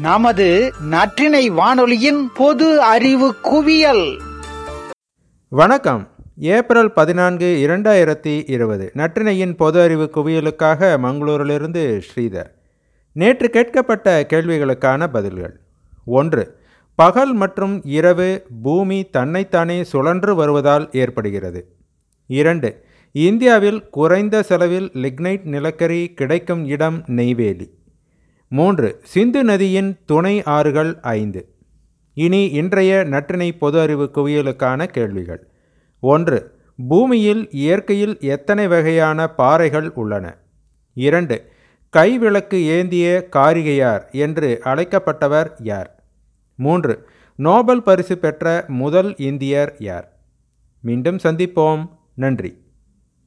நமது நற்றினை வானொலியின் பொது அறிவு குவியல். வணக்கம். ஏப்ரல் பதினான்கு இரண்டாயிரத்தி இருபது. நற்றினையின் பொது அறிவு குவியலுக்காக மங்களூரிலிருந்து ஸ்ரீதர். நேற்று கேட்கப்பட்ட கேள்விகளுக்கான பதில்கள். ஒன்று பகல் மற்றும் இரவு பூமி தன்னைத்தானே சுழன்று வருவதால் ஏற்படுகிறது. இரண்டு இந்தியாவில் குறைந்த செலவில் லிக்னைட் நிலக்கரி கிடைக்கும் இடம் நெய்வேலி. மூன்று சிந்து நதியின் துணை ஆறுகள் ஐந்து. இனி இன்றைய நற்றினை பொது அறிவு குவியலுக்கான கேள்விகள். ஒன்று பூமியில் இயற்கையில் எத்தனை வகையான பாறைகள் உள்ளன? இரண்டு கைவிளக்கு ஏந்திய காரிகையார் என்று அழைக்கப்பட்டவர் யார்? மூன்று நோபல் பரிசு பெற்ற முதல் இந்தியர் யார்? மீண்டும் சந்திப்போம். நன்றி.